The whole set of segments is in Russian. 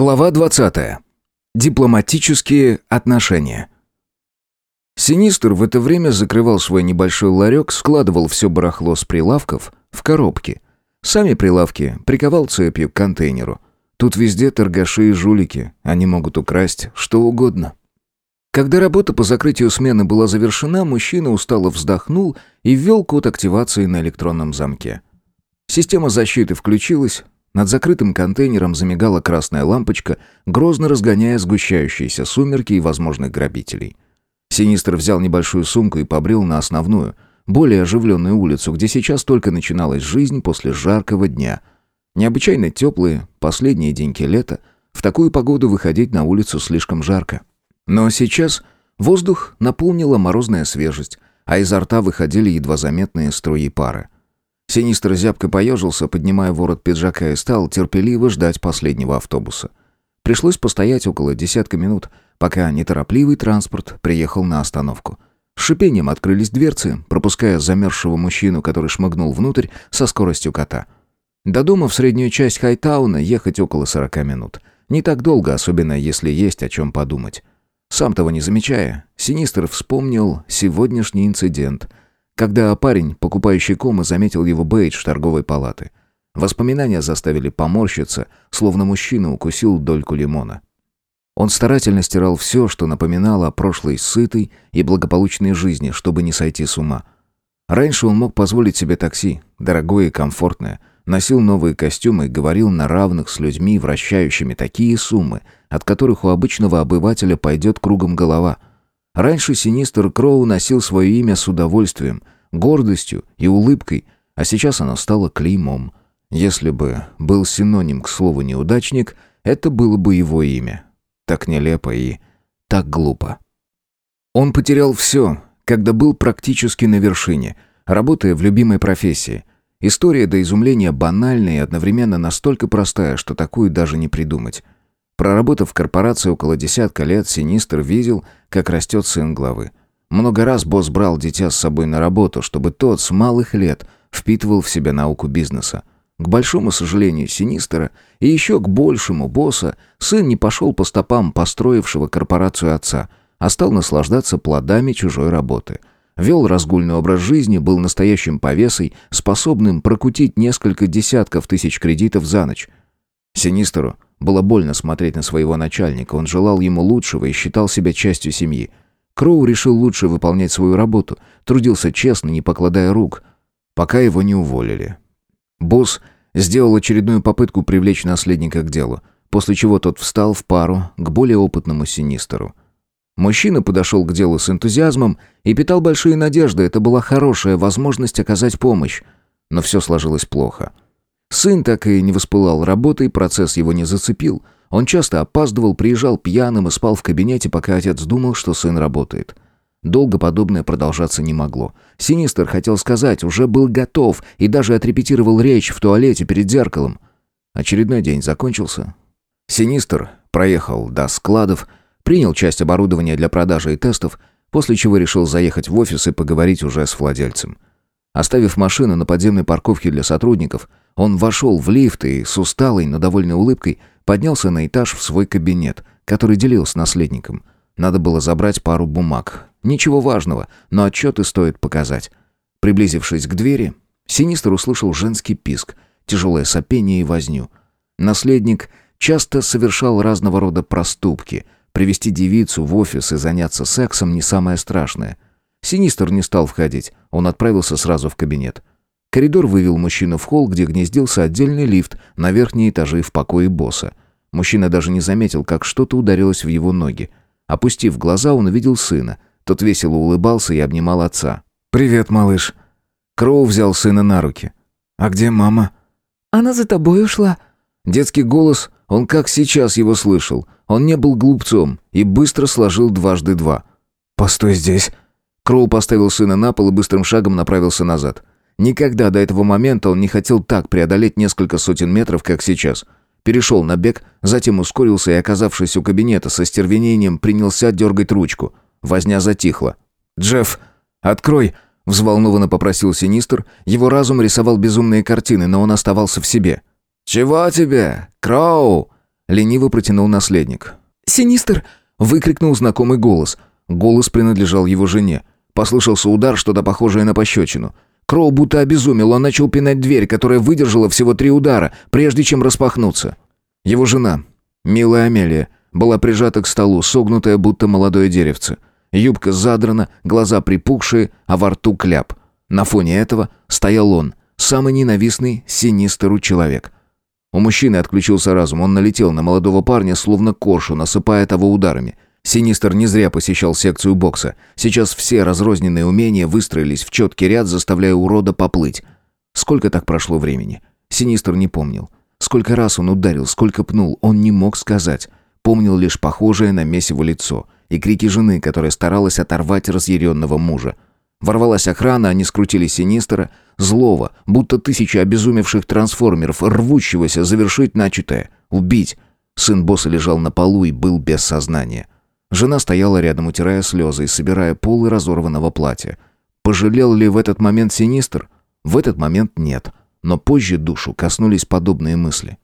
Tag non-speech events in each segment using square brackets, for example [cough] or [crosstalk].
Глава 20. Дипломатические отношения. Синистр в это время закрывал свой небольшой ларек, складывал все барахло с прилавков в коробки. Сами прилавки приковал цепью к контейнеру. Тут везде торгаши и жулики, они могут украсть что угодно. Когда работа по закрытию смены была завершена, мужчина устало вздохнул и ввел код активации на электронном замке. Система защиты включилась, над закрытым контейнером замигала красная лампочка, грозно разгоняя сгущающиеся сумерки и возможных грабителей. Синистр взял небольшую сумку и побрел на основную, более оживленную улицу, где сейчас только начиналась жизнь после жаркого дня. Необычайно теплые, последние деньки лета, в такую погоду выходить на улицу слишком жарко. Но сейчас воздух наполнила морозная свежесть, а изо рта выходили едва заметные струи пара. Синистр зябко поежился, поднимая ворот пиджака и стал терпеливо ждать последнего автобуса. Пришлось постоять около десятка минут, пока неторопливый транспорт приехал на остановку. С шипением открылись дверцы, пропуская замерзшего мужчину, который шмыгнул внутрь со скоростью кота. До дома в среднюю часть Хайтауна ехать около сорока минут. Не так долго, особенно если есть о чем подумать. Сам того не замечая, Синистр вспомнил сегодняшний инцидент — когда парень, покупающий комы, заметил его бейдж торговой палаты. Воспоминания заставили поморщиться, словно мужчина укусил дольку лимона. Он старательно стирал все, что напоминало о прошлой сытой и благополучной жизни, чтобы не сойти с ума. Раньше он мог позволить себе такси, дорогое и комфортное, носил новые костюмы и говорил на равных с людьми, вращающими такие суммы, от которых у обычного обывателя пойдет кругом голова – Раньше Синистер Кроу носил свое имя с удовольствием, гордостью и улыбкой, а сейчас оно стало клеймом. Если бы был синоним к слову «неудачник», это было бы его имя. Так нелепо и так глупо. Он потерял все, когда был практически на вершине, работая в любимой профессии. История до изумления банальная и одновременно настолько простая, что такую даже не придумать. Проработав в корпорации около десятка лет, Синистр видел, как растет сын главы. Много раз босс брал дитя с собой на работу, чтобы тот с малых лет впитывал в себя науку бизнеса. К большому сожалению Синистера и еще к большему босса сын не пошел по стопам построившего корпорацию отца, а стал наслаждаться плодами чужой работы. Вел разгульный образ жизни, был настоящим повесой, способным прокутить несколько десятков тысяч кредитов за ночь. Синистеру было больно смотреть на своего начальника, он желал ему лучшего и считал себя частью семьи. Кроу решил лучше выполнять свою работу, трудился честно, не покладая рук, пока его не уволили. Босс сделал очередную попытку привлечь наследника к делу, после чего тот встал в пару к более опытному синистеру. Мужчина подошел к делу с энтузиазмом и питал большие надежды, это была хорошая возможность оказать помощь. Но все сложилось плохо – Сын так и не воспылал работой, процесс его не зацепил. Он часто опаздывал, приезжал пьяным и спал в кабинете, пока отец думал, что сын работает. Долго подобное продолжаться не могло. Синистер хотел сказать, уже был готов и даже отрепетировал речь в туалете перед зеркалом. Очередной день закончился. Синистер проехал до складов, принял часть оборудования для продажи и тестов, после чего решил заехать в офис и поговорить уже с владельцем. Оставив машину на подземной парковке для сотрудников, он вошел в лифт и с усталой, но довольной улыбкой поднялся на этаж в свой кабинет, который делил с наследником. Надо было забрать пару бумаг. Ничего важного, но отчеты стоит показать. Приблизившись к двери, Синистр услышал женский писк, тяжелое сопение и возню. Наследник часто совершал разного рода проступки. Привести девицу в офис и заняться сексом не самое страшное. Синистр не стал входить, он отправился сразу в кабинет. Коридор вывел мужчину в холл, где гнездился отдельный лифт на верхние этажи в покое босса. Мужчина даже не заметил, как что-то ударилось в его ноги. Опустив глаза, он увидел сына. Тот весело улыбался и обнимал отца. «Привет, малыш». Кроу взял сына на руки. «А где мама?» «Она за тобой ушла». Детский голос, он как сейчас его слышал. Он не был глупцом и быстро сложил дважды два. «Постой здесь». Кроу поставил сына на пол и быстрым шагом направился назад. Никогда до этого момента он не хотел так преодолеть несколько сотен метров, как сейчас. Перешел на бег, затем ускорился и, оказавшись у кабинета со стервенением, принялся дергать ручку. Возня затихла. «Джефф, открой!» — взволнованно попросил Синистр. Его разум рисовал безумные картины, но он оставался в себе. «Чего тебе, Кроу?» лениво протянул наследник. «Синистер!» — выкрикнул знакомый голос. Голос принадлежал его жене. Послышался удар, что-то похожее на пощечину. Кроу будто обезумел, он начал пинать дверь, которая выдержала всего три удара, прежде чем распахнуться. Его жена, милая Амелия, была прижата к столу, согнутая, будто молодое деревце. Юбка задрана, глаза припухшие, а во рту кляп. На фоне этого стоял он, самый ненавистный синистеру человек. У мужчины отключился разум, он налетел на молодого парня, словно коршу, насыпая того ударами. Синистер не зря посещал секцию бокса. Сейчас все разрозненные умения выстроились в четкий ряд, заставляя урода поплыть. Сколько так прошло времени? Синистер не помнил. Сколько раз он ударил, сколько пнул, он не мог сказать. Помнил лишь похожее на месиво лицо и крики жены, которая старалась оторвать разъяренного мужа. Ворвалась охрана, они скрутили Синистера, злого, будто тысяча обезумевших трансформеров, рвущегося завершить начатое, убить. Сын босса лежал на полу и был без сознания. Жена стояла рядом, утирая слезы и собирая полы разорванного платья. Пожалел ли в этот момент Синистер? В этот момент нет. Но позже душу коснулись подобные мысли.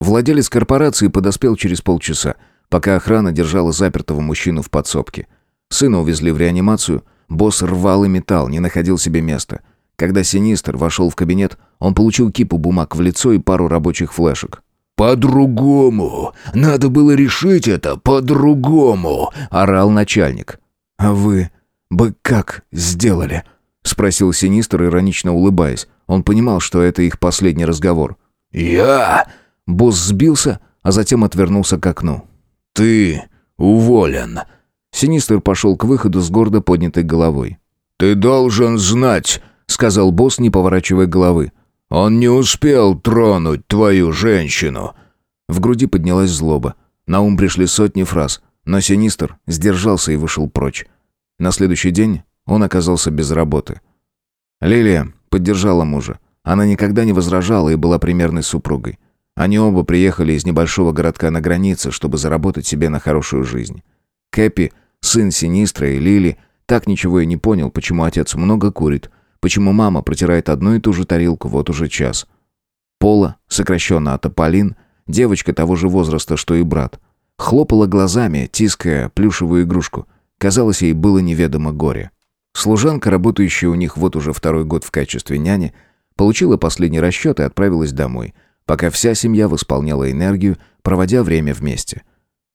Владелец корпорации подоспел через полчаса, пока охрана держала запертого мужчину в подсобке. Сына увезли в реанимацию, Босс рвал и металл, не находил себе места. Когда Синистер вошел в кабинет, он получил кипу бумаг в лицо и пару рабочих флешек. «По-другому! Надо было решить это по-другому!» — орал начальник. «А вы бы как сделали?» — спросил Синистер, иронично улыбаясь. Он понимал, что это их последний разговор. «Я...» Босс сбился, а затем отвернулся к окну. «Ты уволен!» Синистер пошел к выходу с гордо поднятой головой. «Ты должен знать», — сказал босс, не поворачивая головы. «Он не успел тронуть твою женщину». В груди поднялась злоба. На ум пришли сотни фраз, но Синистер сдержался и вышел прочь. На следующий день он оказался без работы. Лилия поддержала мужа. Она никогда не возражала и была примерной супругой. Они оба приехали из небольшого городка на границе, чтобы заработать себе на хорошую жизнь. Кэпи Сын Синистра и Лили так ничего и не понял, почему отец много курит, почему мама протирает одну и ту же тарелку вот уже час. Пола, сокращенно от Аполлин, девочка того же возраста, что и брат, хлопала глазами, тиская плюшевую игрушку. Казалось, ей было неведомо горе. Служанка, работающая у них вот уже второй год в качестве няни, получила последний расчет и отправилась домой, пока вся семья восполняла энергию, проводя время вместе.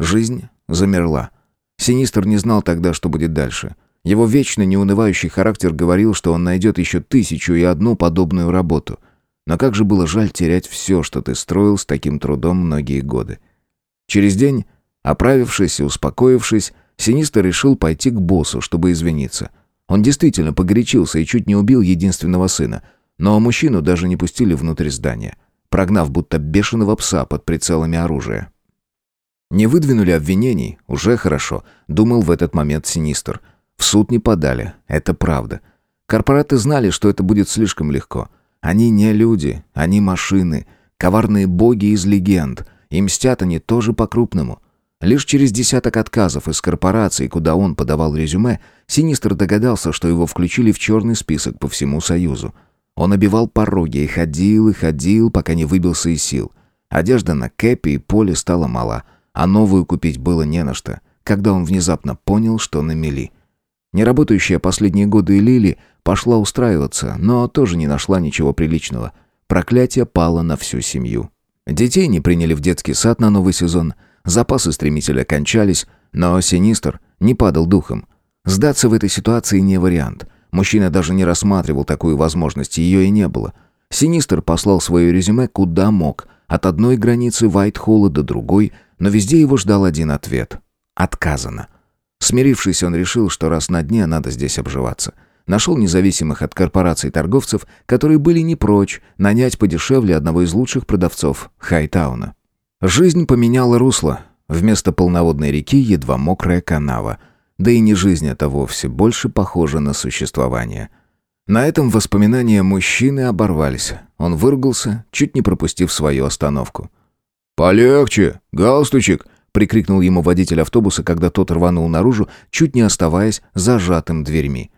Жизнь замерла. Синистр не знал тогда, что будет дальше. Его вечно неунывающий характер говорил, что он найдет еще тысячу и одну подобную работу. Но как же было жаль терять все, что ты строил с таким трудом многие годы. Через день, оправившись и успокоившись, Синистр решил пойти к боссу, чтобы извиниться. Он действительно погорячился и чуть не убил единственного сына, но мужчину даже не пустили внутрь здания, прогнав будто бешеного пса под прицелами оружия. Не выдвинули обвинений, уже хорошо, думал в этот момент Синистр. В суд не подали, это правда. Корпораты знали, что это будет слишком легко. Они не люди, они машины, коварные боги из легенд. И мстят они тоже по-крупному. Лишь через десяток отказов из корпораций, куда он подавал резюме, Синистр догадался, что его включили в черный список по всему Союзу. Он обивал пороги и ходил, и ходил, пока не выбился из сил. Одежда на Кэпи и Поле стала мала — а новую купить было не на что, когда он внезапно понял, что на мели. Неработающая последние годы Лили пошла устраиваться, но тоже не нашла ничего приличного. Проклятие пало на всю семью. Детей не приняли в детский сад на новый сезон, запасы стремительно кончались, но Синистр не падал духом. Сдаться в этой ситуации не вариант. Мужчина даже не рассматривал такую возможность, ее и не было. Синистр послал свое резюме куда мог, от одной границы Вайтхолла до другой, но везде его ждал один ответ. Отказано. Смирившись, он решил, что раз на дне надо здесь обживаться. Нашел независимых от корпораций торговцев, которые были не прочь нанять подешевле одного из лучших продавцов Хайтауна. Жизнь поменяла русло. Вместо полноводной реки едва мокрая канава. Да и не жизнь это вовсе, больше похоже на существование. На этом воспоминания мужчины оборвались. Он выругался, чуть не пропустив свою остановку. «Полегче, галстучек!» — прикрикнул ему водитель автобуса, когда тот рванул наружу, чуть не оставаясь зажатым дверьми.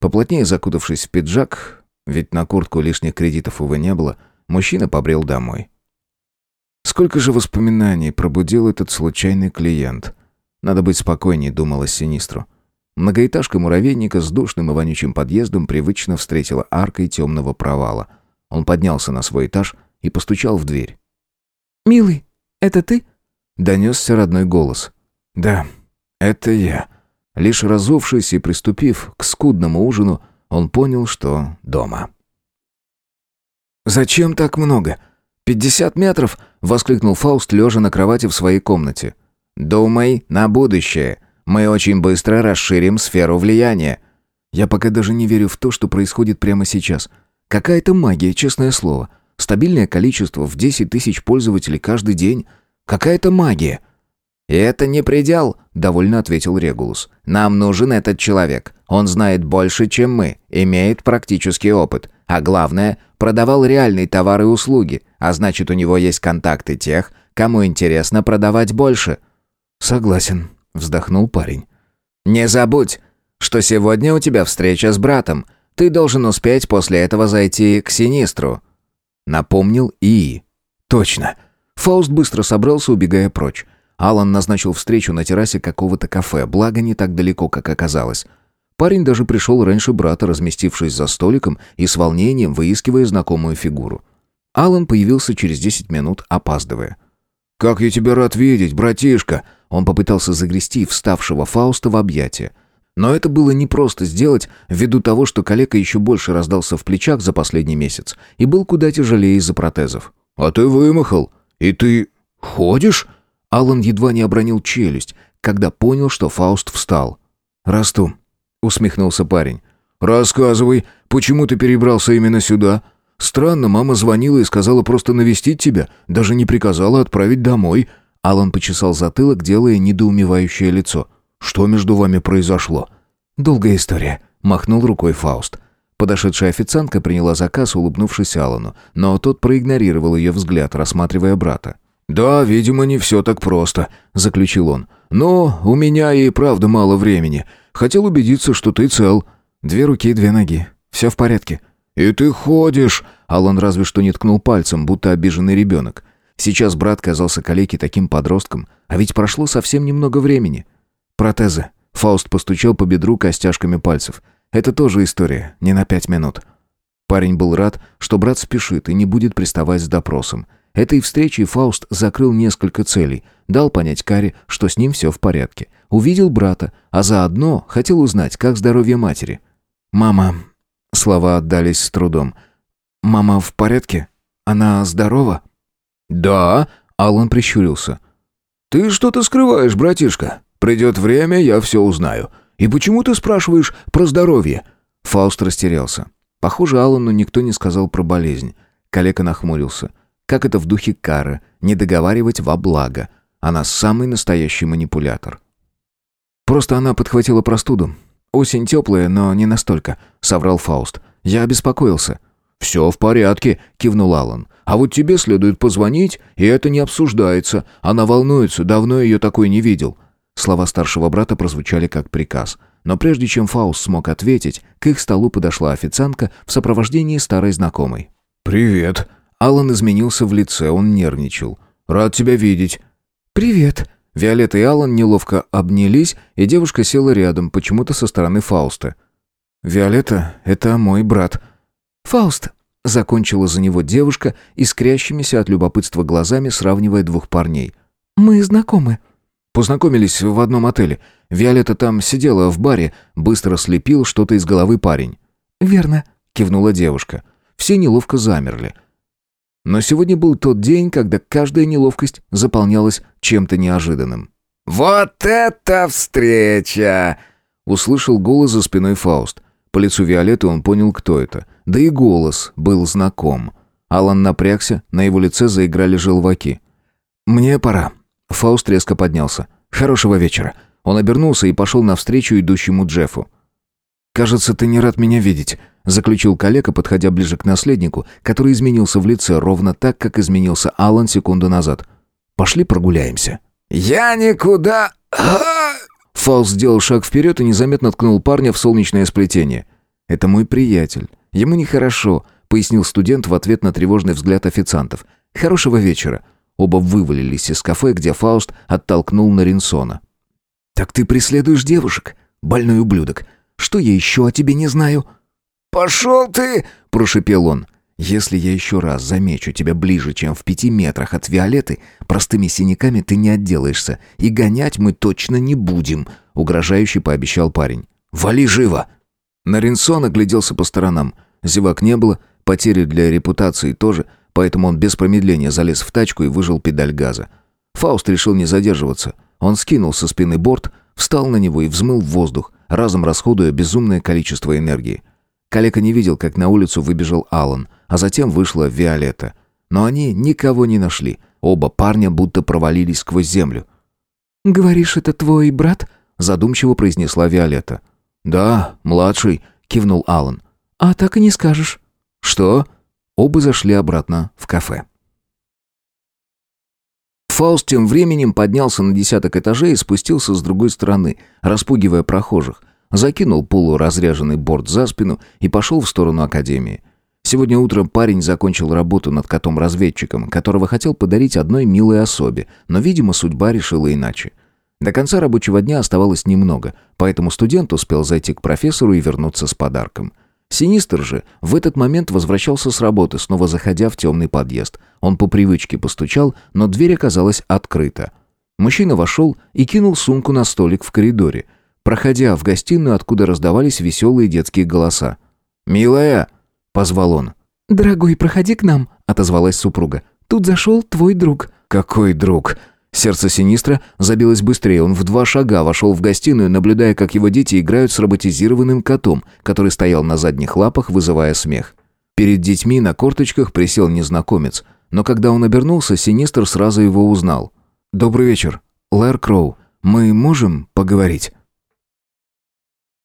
Поплотнее закутавшись в пиджак, ведь на куртку лишних кредитов, увы, не было, мужчина побрел домой. Сколько же воспоминаний пробудил этот случайный клиент. Надо быть спокойней, думала Синистру. Многоэтажка муравейника с душным и вонючим подъездом привычно встретила аркой темного провала. Он поднялся на свой этаж и постучал в дверь. «Милый, это ты?» Донесся родной голос. «Да, это я». Лишь разувшись и приступив к скудному ужину, он понял, что дома. «Зачем так много? Пятьдесят метров?» — воскликнул Фауст, лежа на кровати в своей комнате. «Думай на будущее. Мы очень быстро расширим сферу влияния». Я пока даже не верю в то, что происходит прямо сейчас. Какая-то магия, честное слово. Стабильное количество в 10 тысяч пользователей каждый день. Какая-то магия. «И это не предел», — довольно ответил Регулус. «Нам нужен этот человек. Он знает больше, чем мы, имеет практический опыт. А главное, продавал реальные товары и услуги, а значит, у него есть контакты тех, кому интересно продавать больше». «Согласен», — вздохнул парень. «Не забудь, что сегодня у тебя встреча с братом. Ты должен успеть после этого зайти к Синистру». Напомнил И. «Точно». Фауст быстро собрался, убегая прочь. Алан назначил встречу на террасе какого-то кафе, благо не так далеко, как оказалось. Парень даже пришел раньше брата, разместившись за столиком и с волнением выискивая знакомую фигуру. Алан появился через 10 минут, опаздывая. «Как я тебя рад видеть, братишка!» Он попытался загрести вставшего Фауста в объятия. Но это было непросто сделать, ввиду того, что коллега еще больше раздался в плечах за последний месяц и был куда тяжелее из-за протезов. «А ты вымахал? И ты ходишь?» Алан едва не обронил челюсть, когда понял, что Фауст встал. «Расту», — усмехнулся парень. «Рассказывай, почему ты перебрался именно сюда? Странно, мама звонила и сказала просто навестить тебя, даже не приказала отправить домой». Алан почесал затылок, делая недоумевающее лицо. «Что между вами произошло?» «Долгая история», — махнул рукой Фауст. Подошедшая официантка приняла заказ, улыбнувшись Алану, но тот проигнорировал ее взгляд, рассматривая брата. «Да, видимо, не все так просто», — заключил он. «Но у меня и правда мало времени. Хотел убедиться, что ты цел. Две руки и две ноги. Все в порядке». «И ты ходишь!» Алан разве что не ткнул пальцем, будто обиженный ребенок. Сейчас брат казался калеке таким подростком, а ведь прошло совсем немного времени. «Протезы». Фауст постучал по бедру костяшками пальцев. «Это тоже история, не на пять минут». Парень был рад, что брат спешит и не будет приставать с допросом. Этой встречей Фауст закрыл несколько целей, дал понять Каре, что с ним все в порядке. Увидел брата, а заодно хотел узнать, как здоровье матери. «Мама...» Слова отдались с трудом. «Мама в порядке? Она здорова?» «Да», — Алан прищурился. «Ты что-то скрываешь, братишка. Придет время, я все узнаю. И почему ты спрашиваешь про здоровье?» Фауст растерялся. Похоже, Аллану никто не сказал про болезнь. Калека нахмурился. Как это в духе Кары, не договаривать во благо. Она самый настоящий манипулятор. Просто она подхватила простуду. Осень теплая, но не настолько, соврал Фауст. Я обеспокоился. «Все в порядке», — кивнул Аллан. «А вот тебе следует позвонить, и это не обсуждается. Она волнуется, давно ее такой не видел». Слова старшего брата прозвучали как приказ. Но прежде чем Фауст смог ответить, к их столу подошла официантка в сопровождении старой знакомой. «Привет», Алан изменился в лице, он нервничал. «Рад тебя видеть». «Привет». Виолетта и Алан неловко обнялись, и девушка села рядом, почему-то со стороны Фауста. «Виолетта, это мой брат». «Фауст», — закончила за него девушка, искрящимися от любопытства глазами, сравнивая двух парней. «Мы знакомы». Познакомились в одном отеле. Виолетта там сидела в баре, быстро слепил что-то из головы парень. «Верно», — кивнула девушка. Все неловко замерли. Но сегодня был тот день, когда каждая неловкость заполнялась чем-то неожиданным. «Вот это встреча!» Услышал голос за спиной Фауст. По лицу Виолетты он понял, кто это. Да и голос был знаком. Алан напрягся, на его лице заиграли желваки. «Мне пора». Фауст резко поднялся. «Хорошего вечера». Он обернулся и пошел навстречу идущему Джеффу. «Кажется, ты не рад меня видеть», — заключил коллега, подходя ближе к наследнику, который изменился в лице ровно так, как изменился Алан секунду назад. «Пошли прогуляемся». «Я никуда...» [clears throat] Фаус сделал шаг вперед и незаметно ткнул парня в солнечное сплетение. «Это мой приятель. Ему нехорошо», — пояснил студент в ответ на тревожный взгляд официантов. «Хорошего вечера». Оба вывалились из кафе, где Фауст оттолкнул Наринсона. «Так ты преследуешь девушек, больной ублюдок. Что я еще о тебе не знаю?» «Пошел ты!» – прошепел он. «Если я еще раз замечу тебя ближе, чем в пяти метрах от Виолеты, простыми синяками ты не отделаешься, и гонять мы точно не будем», — угрожающе пообещал парень. «Вали живо!» Наринсон огляделся по сторонам. Зевак не было, потери для репутации тоже, поэтому он без промедления залез в тачку и выжил педаль газа. Фауст решил не задерживаться. Он скинул со спины борт, встал на него и взмыл в воздух, разом расходуя безумное количество энергии. Калека не видел, как на улицу выбежал Алан, а затем вышла Виолетта. Но они никого не нашли. Оба парня будто провалились сквозь землю. «Говоришь, это твой брат?» задумчиво произнесла Виолетта. «Да, младший», — кивнул Алан. «А так и не скажешь». «Что?» Оба зашли обратно в кафе. Фауст тем временем поднялся на десяток этажей и спустился с другой стороны, распугивая прохожих, закинул полуразряженный борт за спину и пошел в сторону академии. Сегодня утром парень закончил работу над котом-разведчиком, которого хотел подарить одной милой особе, но, видимо, судьба решила иначе. До конца рабочего дня оставалось немного, поэтому студент успел зайти к профессору и вернуться с подарком. Синистр же в этот момент возвращался с работы, снова заходя в темный подъезд. Он по привычке постучал, но дверь оказалась открыта. Мужчина вошел и кинул сумку на столик в коридоре, проходя в гостиную, откуда раздавались веселые детские голоса. «Милая!» — позвал он. «Дорогой, проходи к нам», — отозвалась супруга. «Тут зашел твой друг». «Какой друг?» Сердце Синистра забилось быстрее. Он в два шага вошел в гостиную, наблюдая, как его дети играют с роботизированным котом, который стоял на задних лапах, вызывая смех. Перед детьми на корточках присел незнакомец, но когда он обернулся, Синистр сразу его узнал. «Добрый вечер. Лэр Кроу. Мы можем поговорить?»